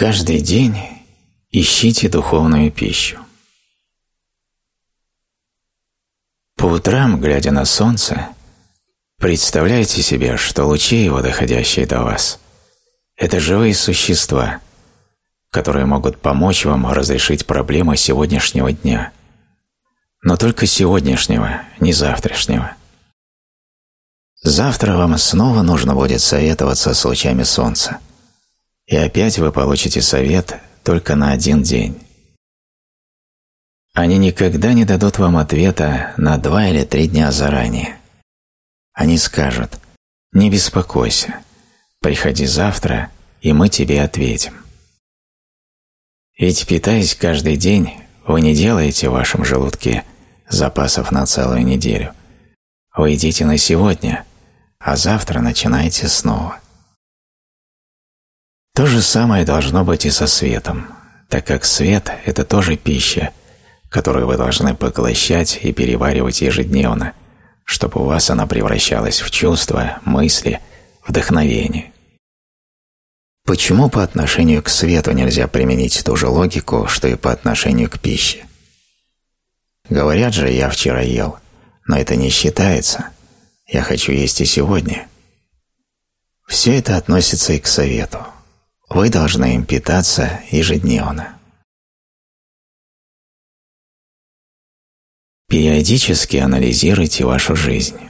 Каждый день ищите духовную пищу. По утрам, глядя на солнце, представляйте себе, что лучи его, доходящие до вас, это живые существа, которые могут помочь вам разрешить проблемы сегодняшнего дня. Но только сегодняшнего, не завтрашнего. Завтра вам снова нужно будет советоваться с лучами солнца. И опять вы получите совет только на один день. Они никогда не дадут вам ответа на два или три дня заранее. Они скажут «Не беспокойся, приходи завтра, и мы тебе ответим». Ведь питаясь каждый день, вы не делаете в вашем желудке запасов на целую неделю. Вы едите на сегодня, а завтра начинаете снова. То же самое должно быть и со светом, так как свет – это тоже пища, которую вы должны поглощать и переваривать ежедневно, чтобы у вас она превращалась в чувства, мысли, вдохновение. Почему по отношению к свету нельзя применить ту же логику, что и по отношению к пище? Говорят же, я вчера ел, но это не считается. Я хочу есть и сегодня. Все это относится и к совету. Вы должны им питаться ежедневно. Периодически анализируйте вашу жизнь.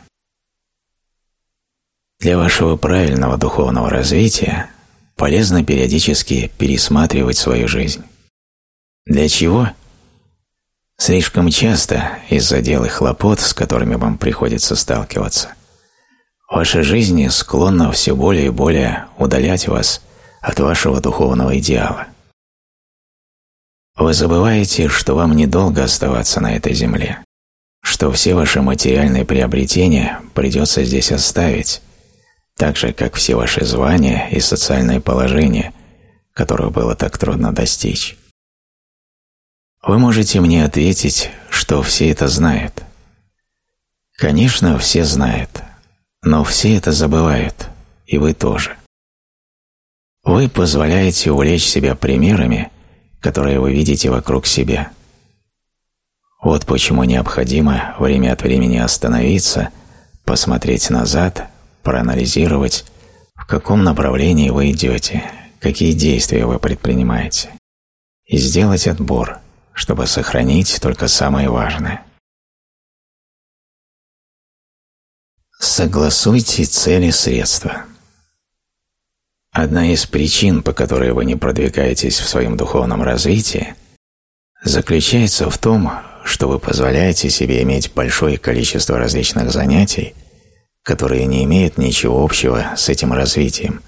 Для вашего правильного духовного развития полезно периодически пересматривать свою жизнь. Для чего? Слишком часто из-за дел и хлопот, с которыми вам приходится сталкиваться, ваша жизнь склонна все более и более удалять вас от вашего духовного идеала. Вы забываете, что вам недолго оставаться на этой земле, что все ваши материальные приобретения придется здесь оставить, так же, как все ваши звания и социальное положение, которых было так трудно достичь. Вы можете мне ответить, что все это знают. Конечно, все знают, но все это забывают, и вы тоже. Вы позволяете увлечь себя примерами, которые вы видите вокруг себя – вот почему необходимо время от времени остановиться, посмотреть назад, проанализировать, в каком направлении вы идете, какие действия вы предпринимаете, и сделать отбор, чтобы сохранить только самое важное. Согласуйте цели и средства. Одна из причин, по которой вы не продвигаетесь в своем духовном развитии, заключается в том, что вы позволяете себе иметь большое количество различных занятий, которые не имеют ничего общего с этим развитием,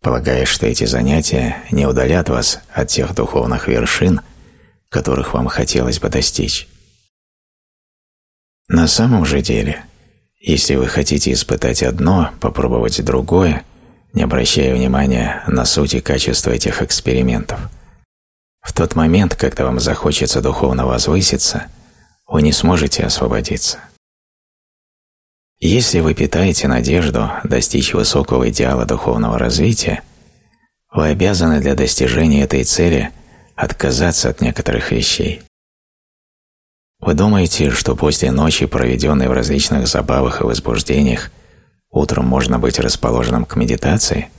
полагая, что эти занятия не удалят вас от тех духовных вершин, которых вам хотелось бы достичь. На самом же деле, если вы хотите испытать одно, попробовать другое, не обращая внимания на суть и качество этих экспериментов – в тот момент, когда вам захочется духовно возвыситься, вы не сможете освободиться. Если вы питаете надежду достичь высокого идеала духовного развития, вы обязаны для достижения этой цели отказаться от некоторых вещей. Вы думаете, что после ночи, проведенной в различных забавах и возбуждениях, утром можно быть расположенным к медитации –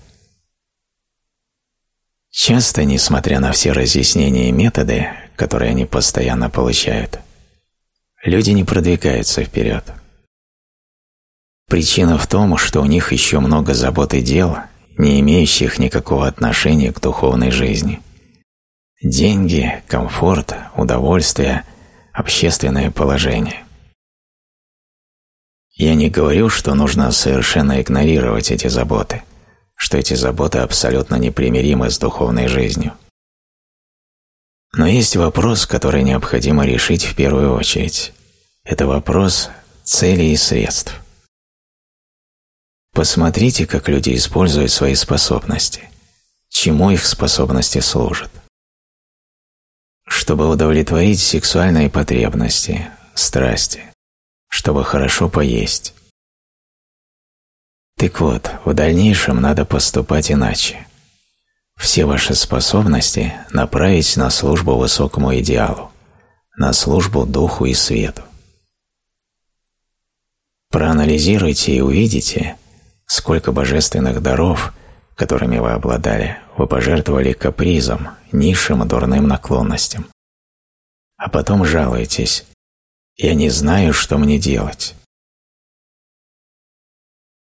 Часто, несмотря на все разъяснения и методы, которые они постоянно получают, люди не продвигаются вперед. Причина в том, что у них еще много забот и дел, не имеющих никакого отношения к духовной жизни. Деньги, комфорт, удовольствие, общественное положение. Я не говорю, что нужно совершенно игнорировать эти заботы – что эти заботы абсолютно непримиримы с духовной жизнью. Но есть вопрос, который необходимо решить в первую очередь. Это вопрос целей и средств. Посмотрите, как люди используют свои способности, чему их способности служат. Чтобы удовлетворить сексуальные потребности, страсти, чтобы хорошо поесть, так вот, в дальнейшем надо поступать иначе. Все ваши способности направить на службу высокому идеалу, на службу духу и свету. Проанализируйте и увидите, сколько божественных даров, которыми вы обладали, вы пожертвовали капризом, низшим и дурным наклонностям. А потом жалуетесь «Я не знаю, что мне делать».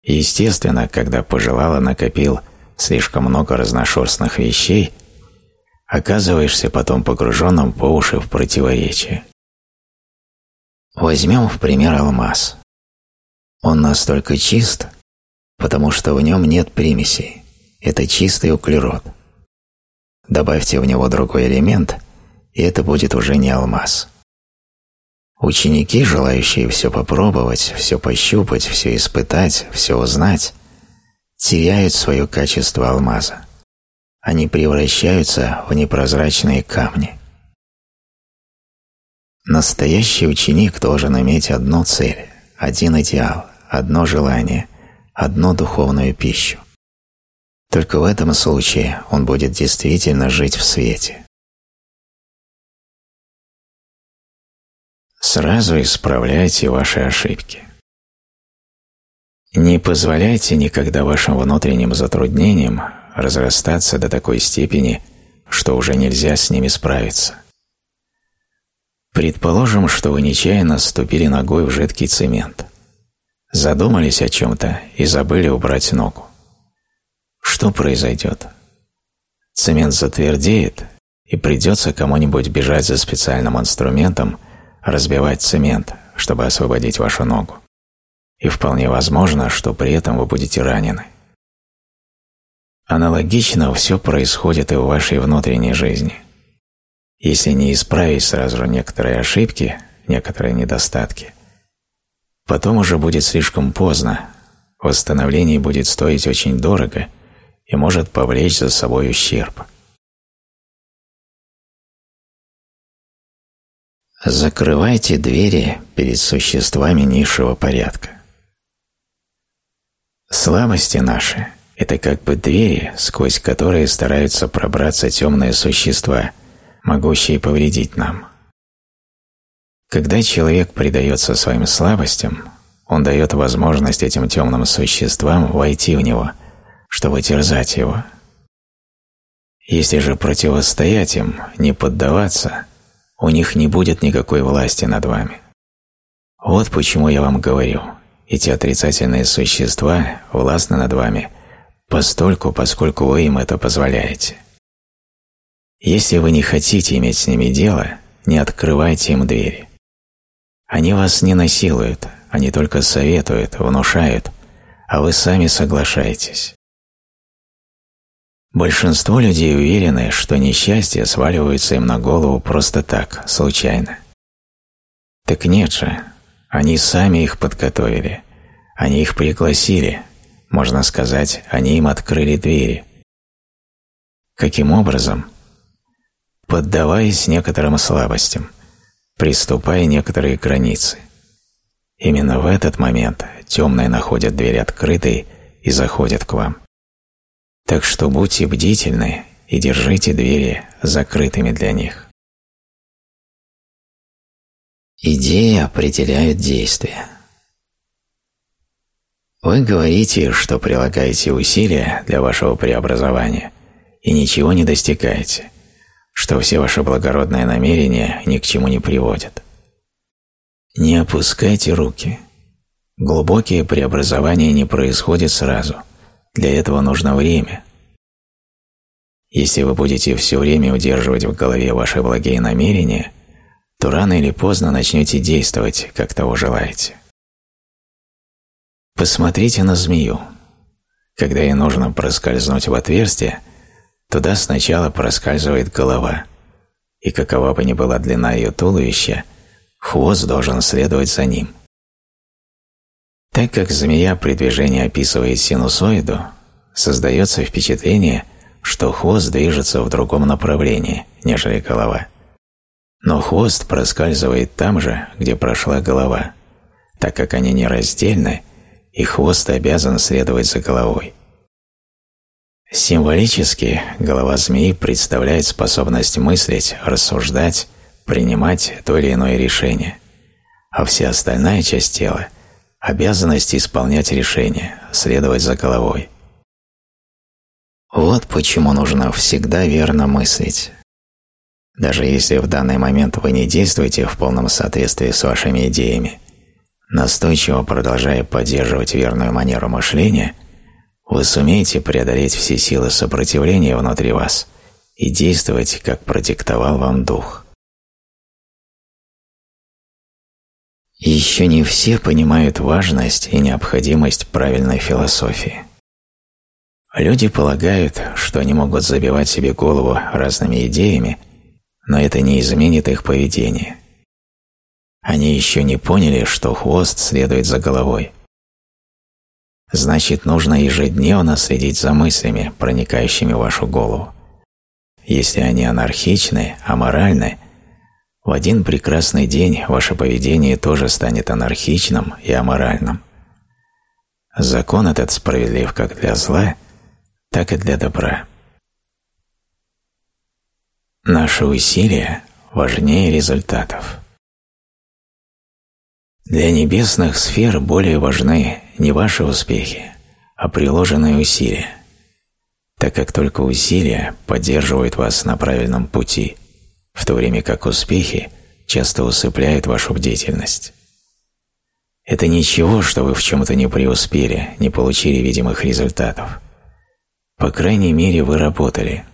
Естественно, когда пожелала накопил слишком много разношерстных вещей, оказываешься потом погруженным по уши в противоречие. Возьмем в пример алмаз. Он настолько чист, потому что в нем нет примесей. Это чистый углерод. Добавьте в него другой элемент, и это будет уже не алмаз. Ученики, желающие все попробовать, все пощупать, все испытать, все узнать, теряют свое качество алмаза. Они превращаются в непрозрачные камни. Настоящий ученик должен иметь одну цель, один идеал, одно желание, одну духовную пищу. Только в этом случае он будет действительно жить в свете. Сразу исправляйте ваши ошибки. Не позволяйте никогда вашим внутренним затруднениям разрастаться до такой степени, что уже нельзя с ними справиться. Предположим, что вы нечаянно ступили ногой в жидкий цемент. Задумались о чем-то и забыли убрать ногу. Что произойдет? Цемент затвердеет, и придется кому-нибудь бежать за специальным инструментом, разбивать цемент, чтобы освободить вашу ногу и вполне возможно, что при этом вы будете ранены. Аналогично все происходит и в вашей внутренней жизни. Если не исправить сразу некоторые ошибки, некоторые недостатки, потом уже будет слишком поздно, восстановление будет стоить очень дорого и может повлечь за собой ущерб. Закрывайте двери перед существами низшего порядка. Слабости наши – это как бы двери, сквозь которые стараются пробраться темные существа, могущие повредить нам. Когда человек предается своим слабостям, он дает возможность этим темным существам войти в него, чтобы терзать его. Если же противостоять им, не поддаваться, у них не будет никакой власти над вами. Вот почему я вам говорю – эти отрицательные существа властны над вами постольку, поскольку вы им это позволяете. Если вы не хотите иметь с ними дело, не открывайте им двери. Они вас не насилуют, они только советуют, внушают, а вы сами соглашаетесь. Большинство людей уверены, что несчастье сваливается им на голову просто так, случайно. Так нет же, они сами их подготовили. Они их пригласили. Можно сказать, они им открыли двери. Каким образом? Поддаваясь некоторым слабостям, приступая некоторые границы. Именно в этот момент темные находят дверь открытой и заходят к вам. Так что будьте бдительны и держите двери закрытыми для них. Идеи определяют действия. Вы говорите, что прилагаете усилия для вашего преобразования и ничего не достигаете, что все ваши благородные намерения ни к чему не приводят. Не опускайте руки. Глубокие преобразования не происходят сразу. Для этого нужно время. Если вы будете все время удерживать в голове ваши благие намерения – то рано или поздно начнете действовать, как того желаете. Посмотрите на змею. Когда ей нужно проскользнуть в отверстие, туда сначала проскальзывает голова, и какова бы ни была длина ее туловища, хвост должен следовать за ним. Так как змея при движении описывает синусоиду, создается впечатление, что хвост движется в другом направлении, нежели голова – но хвост проскальзывает там же, где прошла голова, так как они нераздельны, и хвост обязан следовать за головой. Символически голова змеи представляет способность мыслить, рассуждать, принимать то или иное решение, а вся остальная часть тела – обязанность исполнять решение, следовать за головой. Вот почему нужно всегда верно мыслить. Даже если в данный момент вы не действуете в полном соответствии с вашими идеями, настойчиво продолжая поддерживать верную манеру мышления, вы сумеете преодолеть все силы сопротивления внутри вас и действовать, как продиктовал вам дух. Еще не все понимают важность и необходимость правильной философии. Люди полагают, что они могут забивать себе голову разными идеями, но это не изменит их поведение. Они еще не поняли, что хвост следует за головой. Значит, нужно ежедневно следить за мыслями, проникающими в вашу голову. Если они анархичны, аморальны, в один прекрасный день ваше поведение тоже станет анархичным и аморальным. Закон этот справедлив как для зла – так и для добра. Наши усилия важнее результатов. Для небесных сфер более важны не ваши успехи, а приложенные усилия, так как только усилия поддерживают вас на правильном пути, в то время как успехи часто усыпляют вашу бдительность. Это ничего, что вы в чем-то не преуспели, не получили видимых результатов. По крайней мере, вы работали.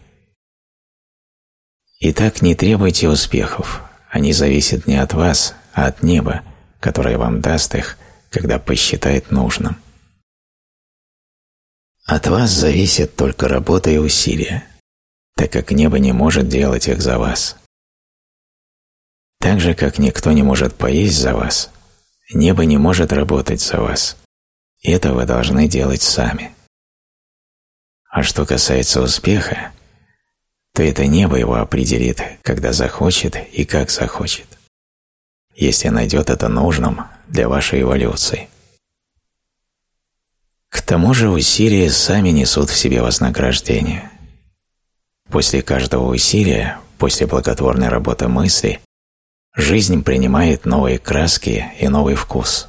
Итак, не требуйте успехов. Они зависят не от вас, а от неба, которое вам даст их, когда посчитает нужным. От вас зависит только работа и усилия, так как небо не может делать их за вас. Так же, как никто не может поесть за вас, небо не может работать за вас. Это вы должны делать сами. А что касается успеха, то это небо его определит, когда захочет и как захочет, если найдет это нужным для вашей эволюции. К тому же усилия сами несут в себе вознаграждение. После каждого усилия, после благотворной работы мысли, жизнь принимает новые краски и новый вкус.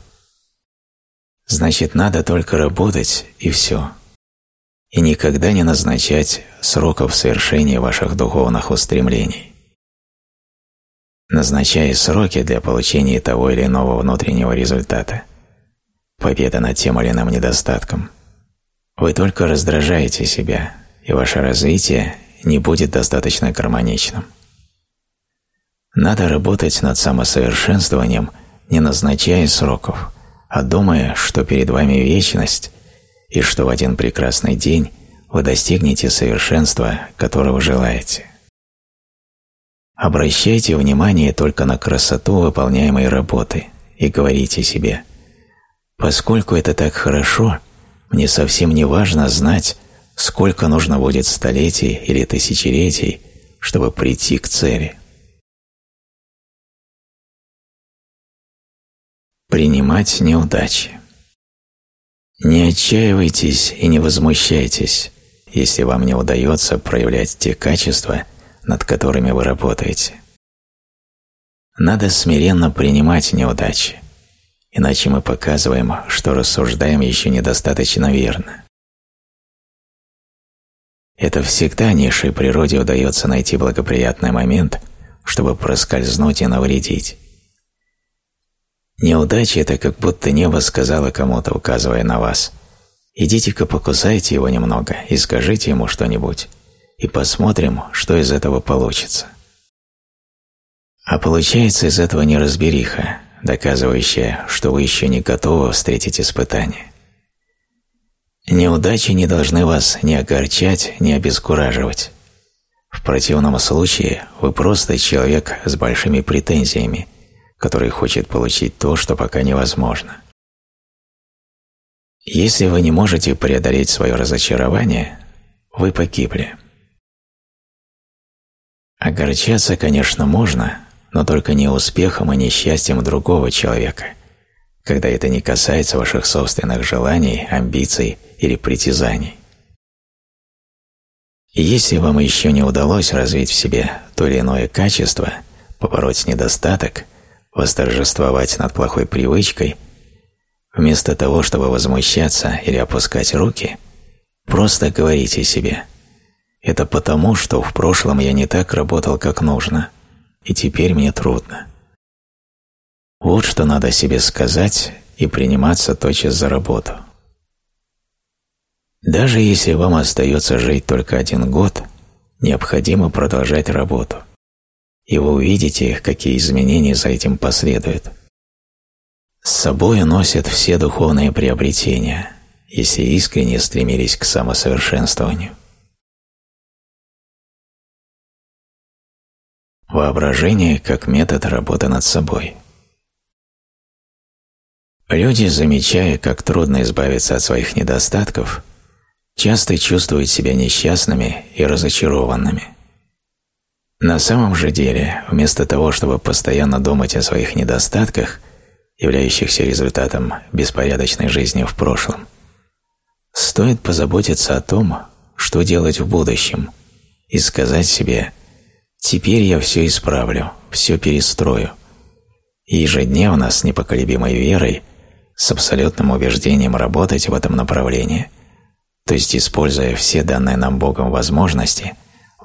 Значит, надо только работать, и все и никогда не назначать сроков совершения ваших духовных устремлений. Назначая сроки для получения того или иного внутреннего результата, победа над тем или иным недостатком, вы только раздражаете себя, и ваше развитие не будет достаточно гармоничным. Надо работать над самосовершенствованием, не назначая сроков, а думая, что перед вами вечность и что в один прекрасный день вы достигнете совершенства, которого желаете. Обращайте внимание только на красоту выполняемой работы и говорите себе «Поскольку это так хорошо, мне совсем не важно знать, сколько нужно будет столетий или тысячелетий, чтобы прийти к цели». Принимать неудачи не отчаивайтесь и не возмущайтесь, если вам не удается проявлять те качества, над которыми вы работаете. Надо смиренно принимать неудачи, иначе мы показываем, что рассуждаем еще недостаточно верно. Это всегда низшей природе удается найти благоприятный момент, чтобы проскользнуть и навредить. Неудача – это как будто небо сказало кому-то, указывая на вас. Идите-ка покусайте его немного и скажите ему что-нибудь, и посмотрим, что из этого получится. А получается из этого неразбериха, доказывающая, что вы еще не готовы встретить испытания. Неудачи не должны вас ни огорчать, ни обескураживать. В противном случае вы просто человек с большими претензиями – который хочет получить то, что пока невозможно. Если вы не можете преодолеть свое разочарование, вы погибли. Огорчаться, конечно, можно, но только не успехом и несчастьем другого человека, когда это не касается ваших собственных желаний, амбиций или притязаний. И если вам еще не удалось развить в себе то или иное качество, побороть недостаток, восторжествовать над плохой привычкой, вместо того, чтобы возмущаться или опускать руки, просто говорите себе «Это потому, что в прошлом я не так работал, как нужно, и теперь мне трудно». Вот что надо себе сказать и приниматься тотчас за работу. Даже если вам остается жить только один год, необходимо продолжать работу, и вы увидите, какие изменения за этим последуют. С собой носят все духовные приобретения, если искренне стремились к самосовершенствованию. Воображение как метод работы над собой – Люди, замечая, как трудно избавиться от своих недостатков, часто чувствуют себя несчастными и разочарованными. На самом же деле, вместо того, чтобы постоянно думать о своих недостатках, являющихся результатом беспорядочной жизни в прошлом, стоит позаботиться о том, что делать в будущем, и сказать себе «теперь я все исправлю, все перестрою», и ежедневно с непоколебимой верой – с абсолютным убеждением работать в этом направлении, то есть используя все данные нам Богом возможности,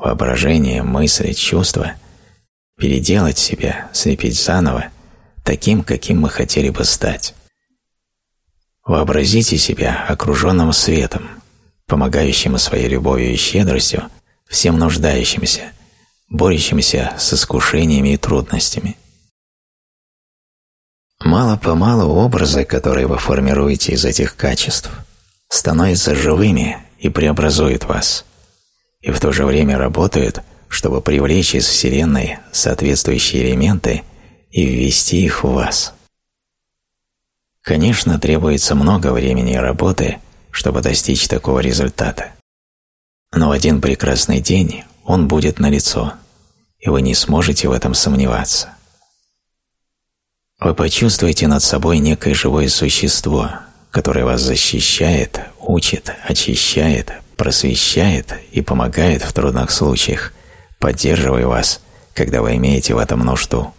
воображение, мысли, чувства, переделать себя, слепить заново, таким, каким мы хотели бы стать. Вообразите себя окруженным светом, помогающим своей любовью и щедростью всем нуждающимся, борющимся с искушениями и трудностями. Мало-помалу образы, которые вы формируете из этих качеств, становятся живыми и преобразуют вас, и в то же время работают, чтобы привлечь из Вселенной соответствующие элементы и ввести их в вас. Конечно, требуется много времени и работы, чтобы достичь такого результата. Но в один прекрасный день он будет налицо, и вы не сможете в этом сомневаться вы почувствуете над собой некое живое существо, которое вас защищает, учит, очищает, просвещает и помогает в трудных случаях, поддерживая вас, когда вы имеете в этом нужду.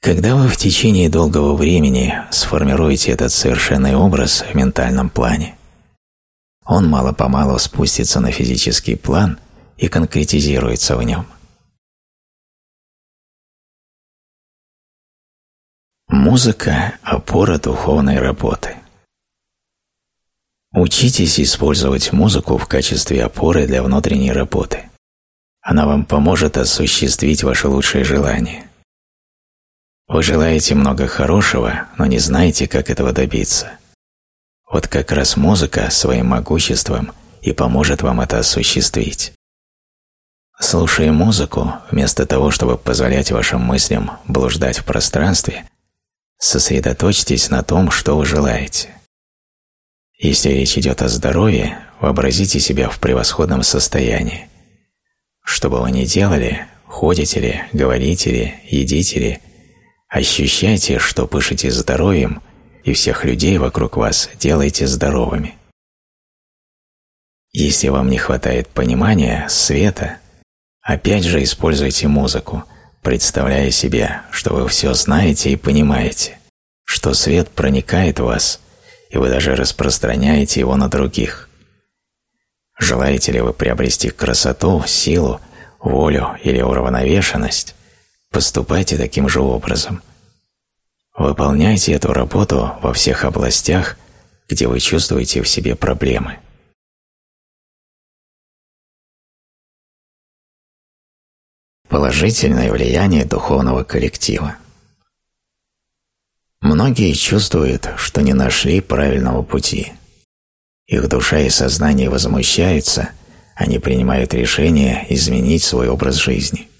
Когда вы в течение долгого времени сформируете этот совершенный образ в ментальном плане, он мало-помалу спустится на физический план и конкретизируется в нем. Музыка – опора духовной работы. Учитесь использовать музыку в качестве опоры для внутренней работы. Она вам поможет осуществить ваши лучшие желания. Вы желаете много хорошего, но не знаете, как этого добиться. Вот как раз музыка своим могуществом и поможет вам это осуществить. Слушая музыку, вместо того, чтобы позволять вашим мыслям блуждать в пространстве, Сосредоточьтесь на том, что вы желаете. Если речь идет о здоровье, вообразите себя в превосходном состоянии. Что бы вы ни делали, ходите ли, говорите ли, едите ли, ощущайте, что пышете здоровьем, и всех людей вокруг вас делаете здоровыми. Если вам не хватает понимания, света, опять же используйте музыку – представляя себе, что вы все знаете и понимаете, что свет проникает в вас, и вы даже распространяете его на других. Желаете ли вы приобрести красоту, силу, волю или уравновешенность, поступайте таким же образом. Выполняйте эту работу во всех областях, где вы чувствуете в себе проблемы. Положительное влияние духовного коллектива. Многие чувствуют, что не нашли правильного пути. Их душа и сознание возмущаются, они принимают решение изменить свой образ жизни.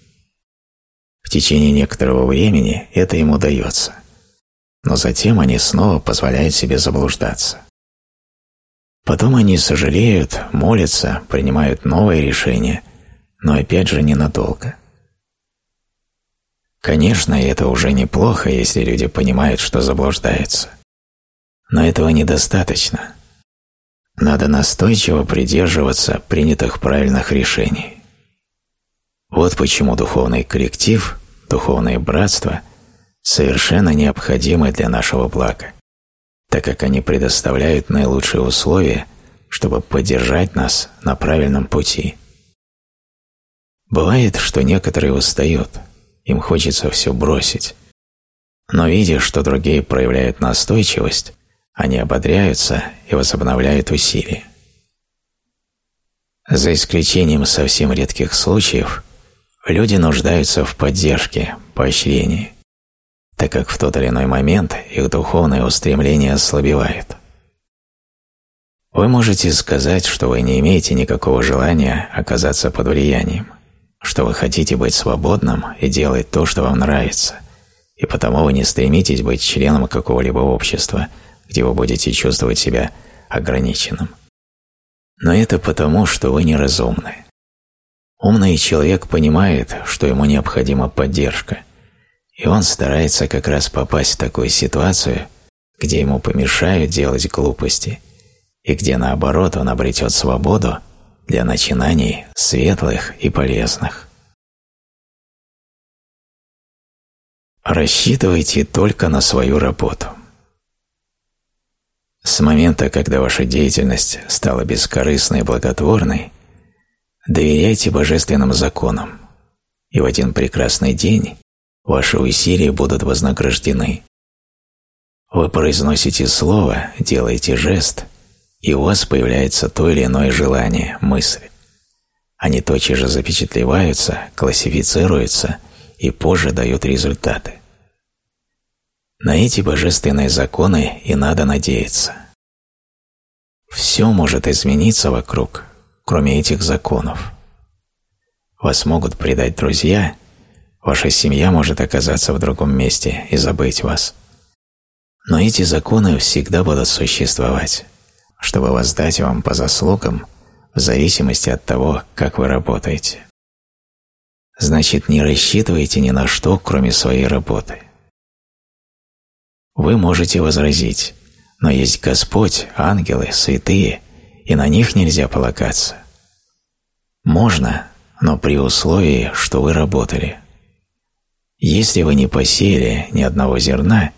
В течение некоторого времени это им удается, но затем они снова позволяют себе заблуждаться. Потом они сожалеют, молятся, принимают новые решения, но опять же ненадолго. Конечно, это уже неплохо, если люди понимают, что заблуждаются. Но этого недостаточно. Надо настойчиво придерживаться принятых правильных решений. Вот почему духовный коллектив, духовное братство совершенно необходимы для нашего блага, так как они предоставляют наилучшие условия, чтобы поддержать нас на правильном пути. Бывает, что некоторые устают, им хочется все бросить, но видя, что другие проявляют настойчивость, они ободряются и возобновляют усилия. За исключением совсем редких случаев, люди нуждаются в поддержке, поощрении, так как в тот или иной момент их духовное устремление ослабевает. Вы можете сказать, что вы не имеете никакого желания оказаться под влиянием, что вы хотите быть свободным и делать то, что вам нравится, и потому вы не стремитесь быть членом какого-либо общества – где вы будете чувствовать себя ограниченным. Но это потому, что вы неразумны. Умный человек понимает, что ему необходима поддержка, и он старается как раз попасть в такую ситуацию, где ему помешают делать глупости, и где наоборот он обретет свободу для начинаний светлых и полезных. Рассчитывайте только на свою работу. С момента, когда ваша деятельность стала бескорыстной и благотворной, доверяйте божественным законам, и в один прекрасный день ваши усилия будут вознаграждены. Вы произносите слово, делаете жест, и у вас появляется то или иное желание, мысль. Они тотчас же запечатлеваются, классифицируются и позже дают результаты. На эти божественные законы и надо надеяться. Все может измениться вокруг, кроме этих законов. Вас могут предать друзья, ваша семья может оказаться в другом месте и забыть вас. Но эти законы всегда будут существовать, чтобы воздать вам по заслугам в зависимости от того, как вы работаете. Значит, не рассчитывайте ни на что, кроме своей работы. Вы можете возразить, но есть Господь, ангелы, святые, и на них нельзя полагаться. Можно, но при условии, что вы работали. Если вы не посеяли ни одного зерна,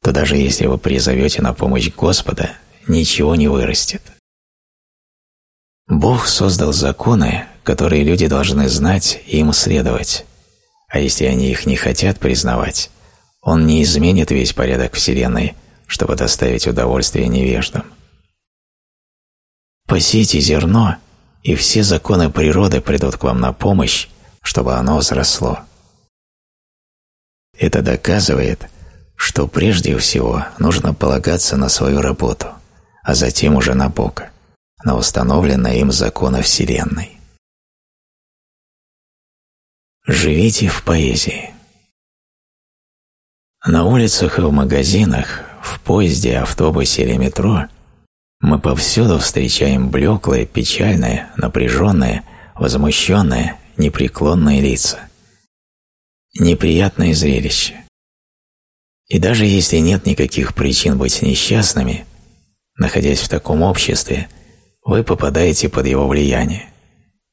то даже если вы призовете на помощь Господа, ничего не вырастет. Бог создал законы, которые люди должны знать и им следовать, а если они их не хотят признавать, он не изменит весь порядок Вселенной, чтобы доставить удовольствие невеждам. Посейте зерно, и все законы природы придут к вам на помощь, чтобы оно взросло. Это доказывает, что прежде всего нужно полагаться на свою работу, а затем уже на Бога, на установленные им законы Вселенной. Живите в поэзии. На улицах и в магазинах, в поезде, автобусе или метро мы повсюду встречаем блеклые, печальные, напряженные, возмущенные, непреклонные лица. Неприятное зрелище. И даже если нет никаких причин быть несчастными, находясь в таком обществе, вы попадаете под его влияние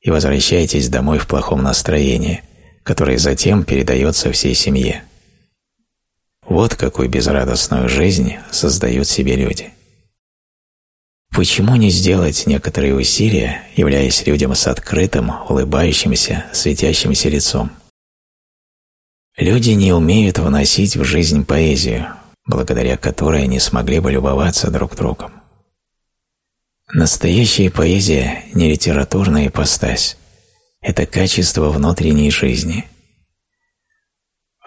и возвращаетесь домой в плохом настроении, которое затем передается всей семье. Вот какую безрадостную жизнь создают себе люди. Почему не сделать некоторые усилия, являясь людям с открытым, улыбающимся, светящимся лицом? Люди не умеют вносить в жизнь поэзию, благодаря которой они смогли бы любоваться друг другом. Настоящая поэзия – не литературная ипостась. Это качество внутренней жизни –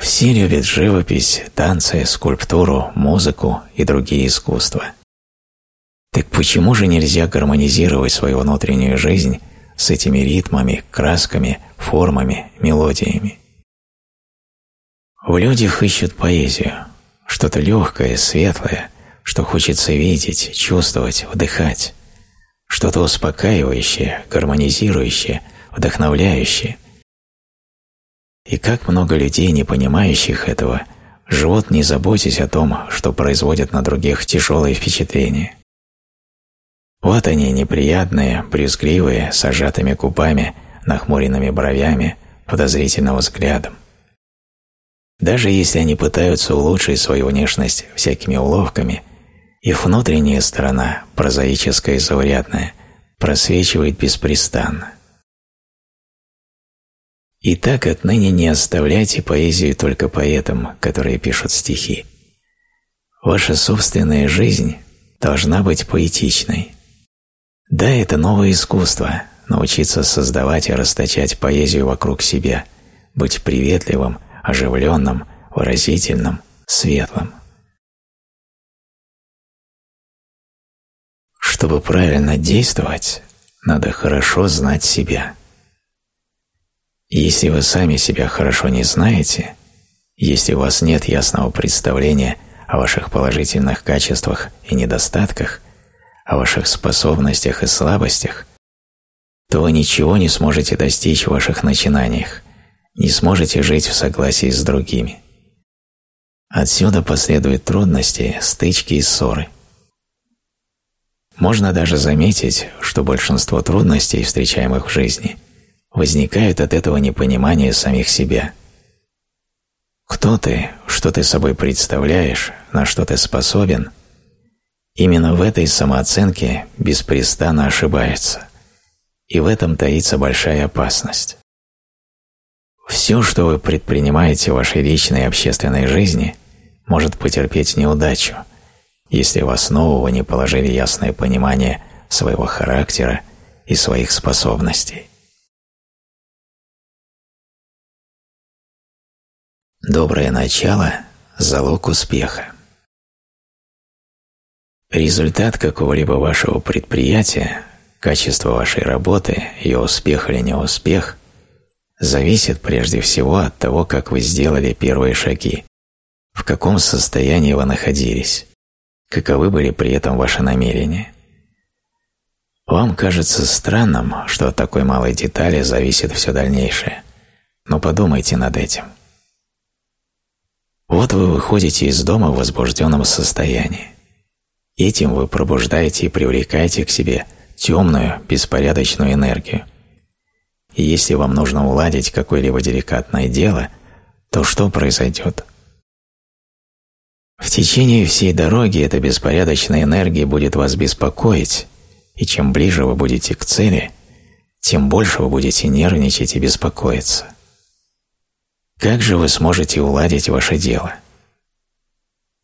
все любят живопись, танцы, скульптуру, музыку и другие искусства. Так почему же нельзя гармонизировать свою внутреннюю жизнь с этими ритмами, красками, формами, мелодиями? В людях ищут поэзию, что-то легкое, светлое, что хочется видеть, чувствовать, вдыхать, что-то успокаивающее, гармонизирующее, вдохновляющее, и как много людей, не понимающих этого, живут не заботясь о том, что производят на других тяжелые впечатления. Вот они, неприятные, брюзгливые, с сжатыми губами, нахмуренными бровями, подозрительным взглядом. Даже если они пытаются улучшить свою внешность всякими уловками, их внутренняя сторона, прозаическая и заурядная, просвечивает беспрестанно. И так отныне не оставляйте поэзию только поэтам, которые пишут стихи. Ваша собственная жизнь должна быть поэтичной. Да, это новое искусство – научиться создавать и расточать поэзию вокруг себя, быть приветливым, оживленным, выразительным, светлым. Чтобы правильно действовать, надо хорошо знать себя. Если вы сами себя хорошо не знаете, если у вас нет ясного представления о ваших положительных качествах и недостатках, о ваших способностях и слабостях, то вы ничего не сможете достичь в ваших начинаниях, не сможете жить в согласии с другими. Отсюда последуют трудности, стычки и ссоры. Можно даже заметить, что большинство трудностей, встречаемых в жизни, возникают от этого непонимания самих себя. Кто ты, что ты собой представляешь, на что ты способен, именно в этой самооценке беспрестанно ошибается и в этом таится большая опасность. Все, что вы предпринимаете в вашей личной и общественной жизни, может потерпеть неудачу, если в основу вы не положили ясное понимание своего характера и своих способностей. Доброе начало – залог успеха. Результат какого-либо вашего предприятия Качество вашей работы, ее успех или неуспех, зависит прежде всего от того, как вы сделали первые шаги, в каком состоянии вы находились, каковы были при этом ваши намерения. Вам кажется странным, что от такой малой детали зависит все дальнейшее, но подумайте над этим. Вот вы выходите из дома в возбужденном состоянии. Этим вы пробуждаете и привлекаете к себе – темную, беспорядочную энергию. И если вам нужно уладить какое-либо деликатное дело, то что произойдет? В течение всей дороги эта беспорядочная энергия будет вас беспокоить, и чем ближе вы будете к цели, тем больше вы будете нервничать и беспокоиться. Как же вы сможете уладить ваше дело?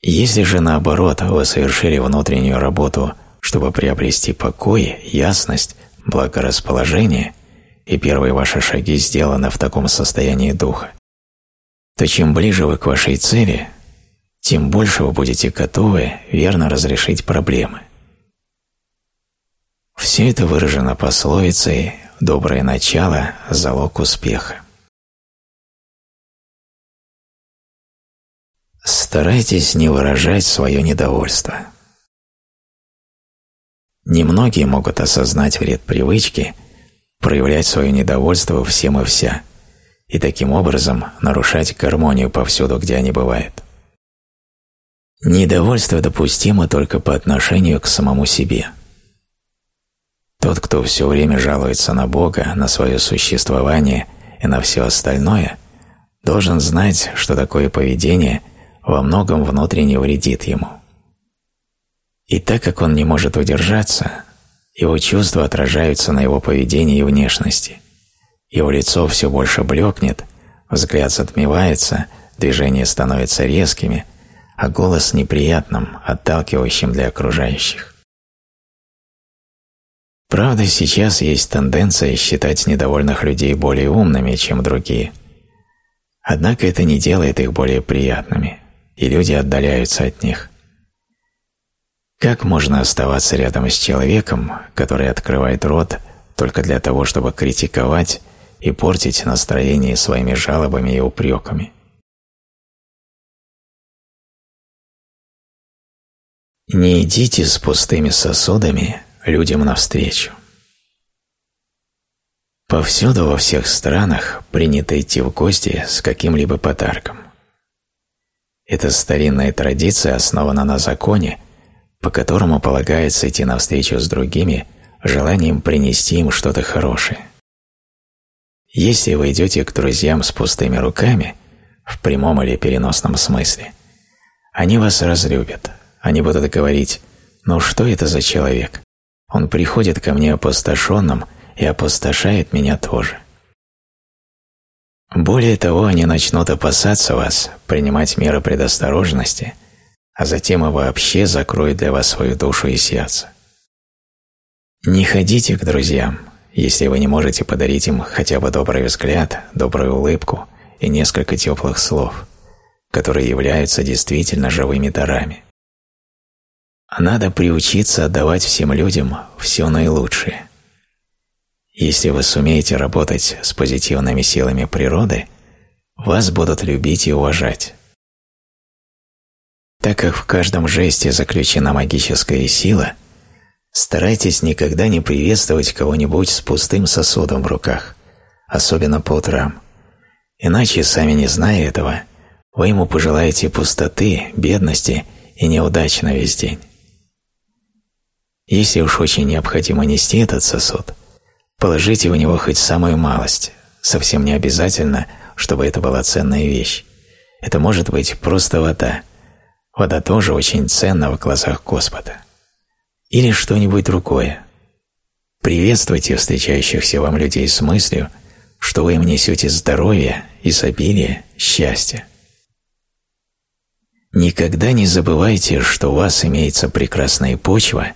Если же наоборот вы совершили внутреннюю работу – чтобы приобрести покой, ясность, благорасположение, и первые ваши шаги сделаны в таком состоянии духа, то чем ближе вы к вашей цели, тем больше вы будете готовы верно разрешить проблемы. Все это выражено пословицей «доброе начало – залог успеха». Старайтесь не выражать свое недовольство – Немногие могут осознать вред привычки проявлять свое недовольство всем и вся, и таким образом нарушать гармонию повсюду, где они бывают. Недовольство допустимо только по отношению к самому себе. Тот, кто все время жалуется на Бога, на свое существование и на все остальное, должен знать, что такое поведение во многом внутренне вредит ему. И так как он не может удержаться, его чувства отражаются на его поведении и внешности. Его лицо все больше блекнет, взгляд затмевается, движения становятся резкими, а голос неприятным, отталкивающим для окружающих. Правда, сейчас есть тенденция считать недовольных людей более умными, чем другие. Однако это не делает их более приятными, и люди отдаляются от них. Как можно оставаться рядом с человеком, который открывает рот только для того, чтобы критиковать и портить настроение своими жалобами и упреками? Не идите с пустыми сосудами людям навстречу. Повсюду во всех странах принято идти в гости с каким-либо подарком. Эта старинная традиция основана на законе, по которому полагается идти навстречу с другими желанием принести им что-то хорошее. Если вы идете к друзьям с пустыми руками, в прямом или переносном смысле, они вас разлюбят. Они будут говорить «Ну что это за человек? Он приходит ко мне опустошенным и опустошает меня тоже». Более того, они начнут опасаться вас, принимать меры предосторожности, а затем и вообще закроют для вас свою душу и сердце. Не ходите к друзьям, если вы не можете подарить им хотя бы добрый взгляд, добрую улыбку и несколько теплых слов, которые являются действительно живыми дарами. Надо приучиться отдавать всем людям все наилучшее, если вы сумеете работать с позитивными силами природы, вас будут любить и уважать. Так как в каждом жесте заключена магическая сила, старайтесь никогда не приветствовать кого-нибудь с пустым сосудом в руках, особенно по утрам. Иначе, сами не зная этого, вы ему пожелаете пустоты, бедности и неудач на весь день. Если уж очень необходимо нести этот сосуд – Положите в него хоть самую малость. Совсем не обязательно, чтобы это была ценная вещь. Это может быть просто вода. Вода тоже очень ценна в глазах Господа. Или что-нибудь другое. Приветствуйте встречающихся вам людей с мыслью, что вы им несете здоровье, изобилие, счастье. Никогда не забывайте, что у вас имеется прекрасная почва,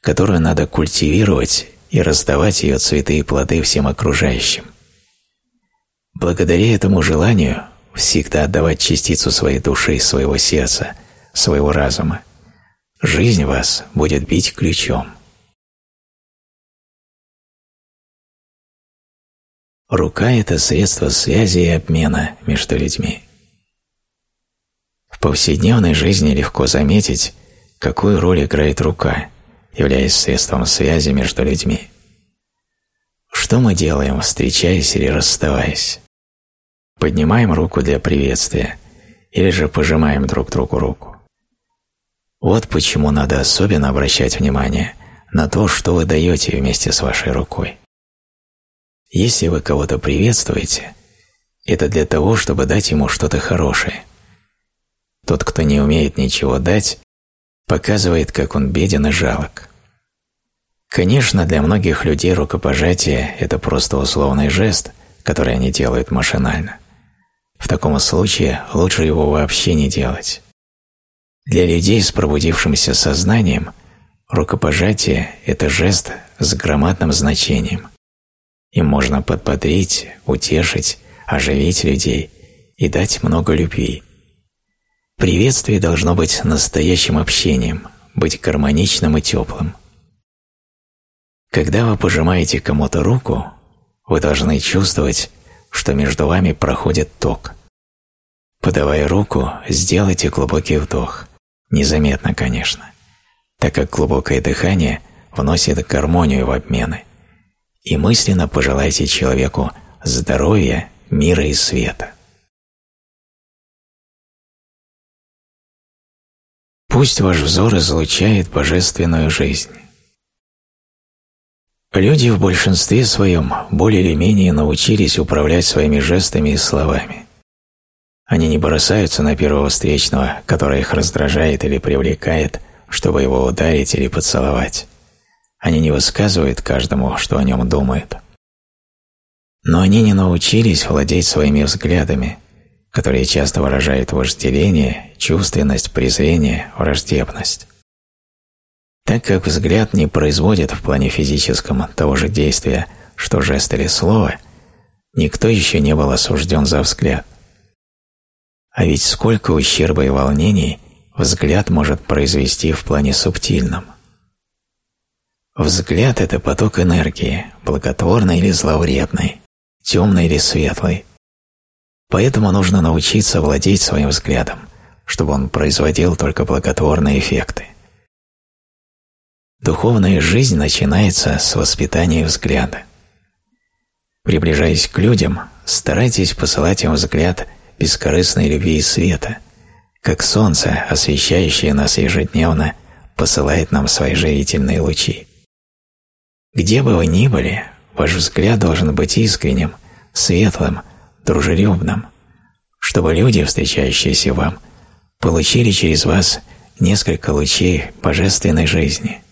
которую надо культивировать и раздавать ее цветы и плоды всем окружающим. Благодаря этому желанию всегда отдавать частицу своей души, своего сердца, своего разума, жизнь вас будет бить ключом. Рука – это средство связи и обмена между людьми. В повседневной жизни легко заметить, какую роль играет рука – являясь средством связи между людьми. Что мы делаем, встречаясь или расставаясь? Поднимаем руку для приветствия или же пожимаем друг другу руку. Вот почему надо особенно обращать внимание на то, что вы даете вместе с вашей рукой. Если вы кого-то приветствуете, это для того, чтобы дать ему что-то хорошее. Тот, кто не умеет ничего дать, показывает, как он беден и жалок. Конечно, для многих людей рукопожатие – это просто условный жест, который они делают машинально. В таком случае лучше его вообще не делать. Для людей с пробудившимся сознанием рукопожатие – это жест с громадным значением. Им можно подбодрить, утешить, оживить людей и дать много любви. Приветствие должно быть настоящим общением, быть гармоничным и теплым. Когда вы пожимаете кому-то руку, вы должны чувствовать, что между вами проходит ток. Подавая руку, сделайте глубокий вдох, незаметно, конечно, так как глубокое дыхание вносит гармонию в обмены, и мысленно пожелайте человеку здоровья, мира и света. Пусть ваш взор излучает божественную жизнь. Люди в большинстве своем более или менее научились управлять своими жестами и словами. Они не бросаются на первого встречного, который их раздражает или привлекает, чтобы его ударить или поцеловать. Они не высказывают каждому, что о нем думают. Но они не научились владеть своими взглядами, которые часто выражают вожделение, чувственность, презрение, враждебность. Так как взгляд не производит в плане физическом того же действия, что жест или слово, никто еще не был осужден за взгляд. А ведь сколько ущерба и волнений взгляд может произвести в плане субтильном. Взгляд – это поток энергии, благотворный или зловредный, темный или светлый, Поэтому нужно научиться владеть своим взглядом, чтобы он производил только благотворные эффекты. Духовная жизнь начинается с воспитания взгляда. Приближаясь к людям, старайтесь посылать им взгляд бескорыстной любви и света, как солнце, освещающее нас ежедневно посылает нам свои живительные лучи. Где бы вы ни были, ваш взгляд должен быть искренним, светлым, дружелюбным, чтобы люди, встречающиеся вам, получили через вас несколько лучей божественной жизни –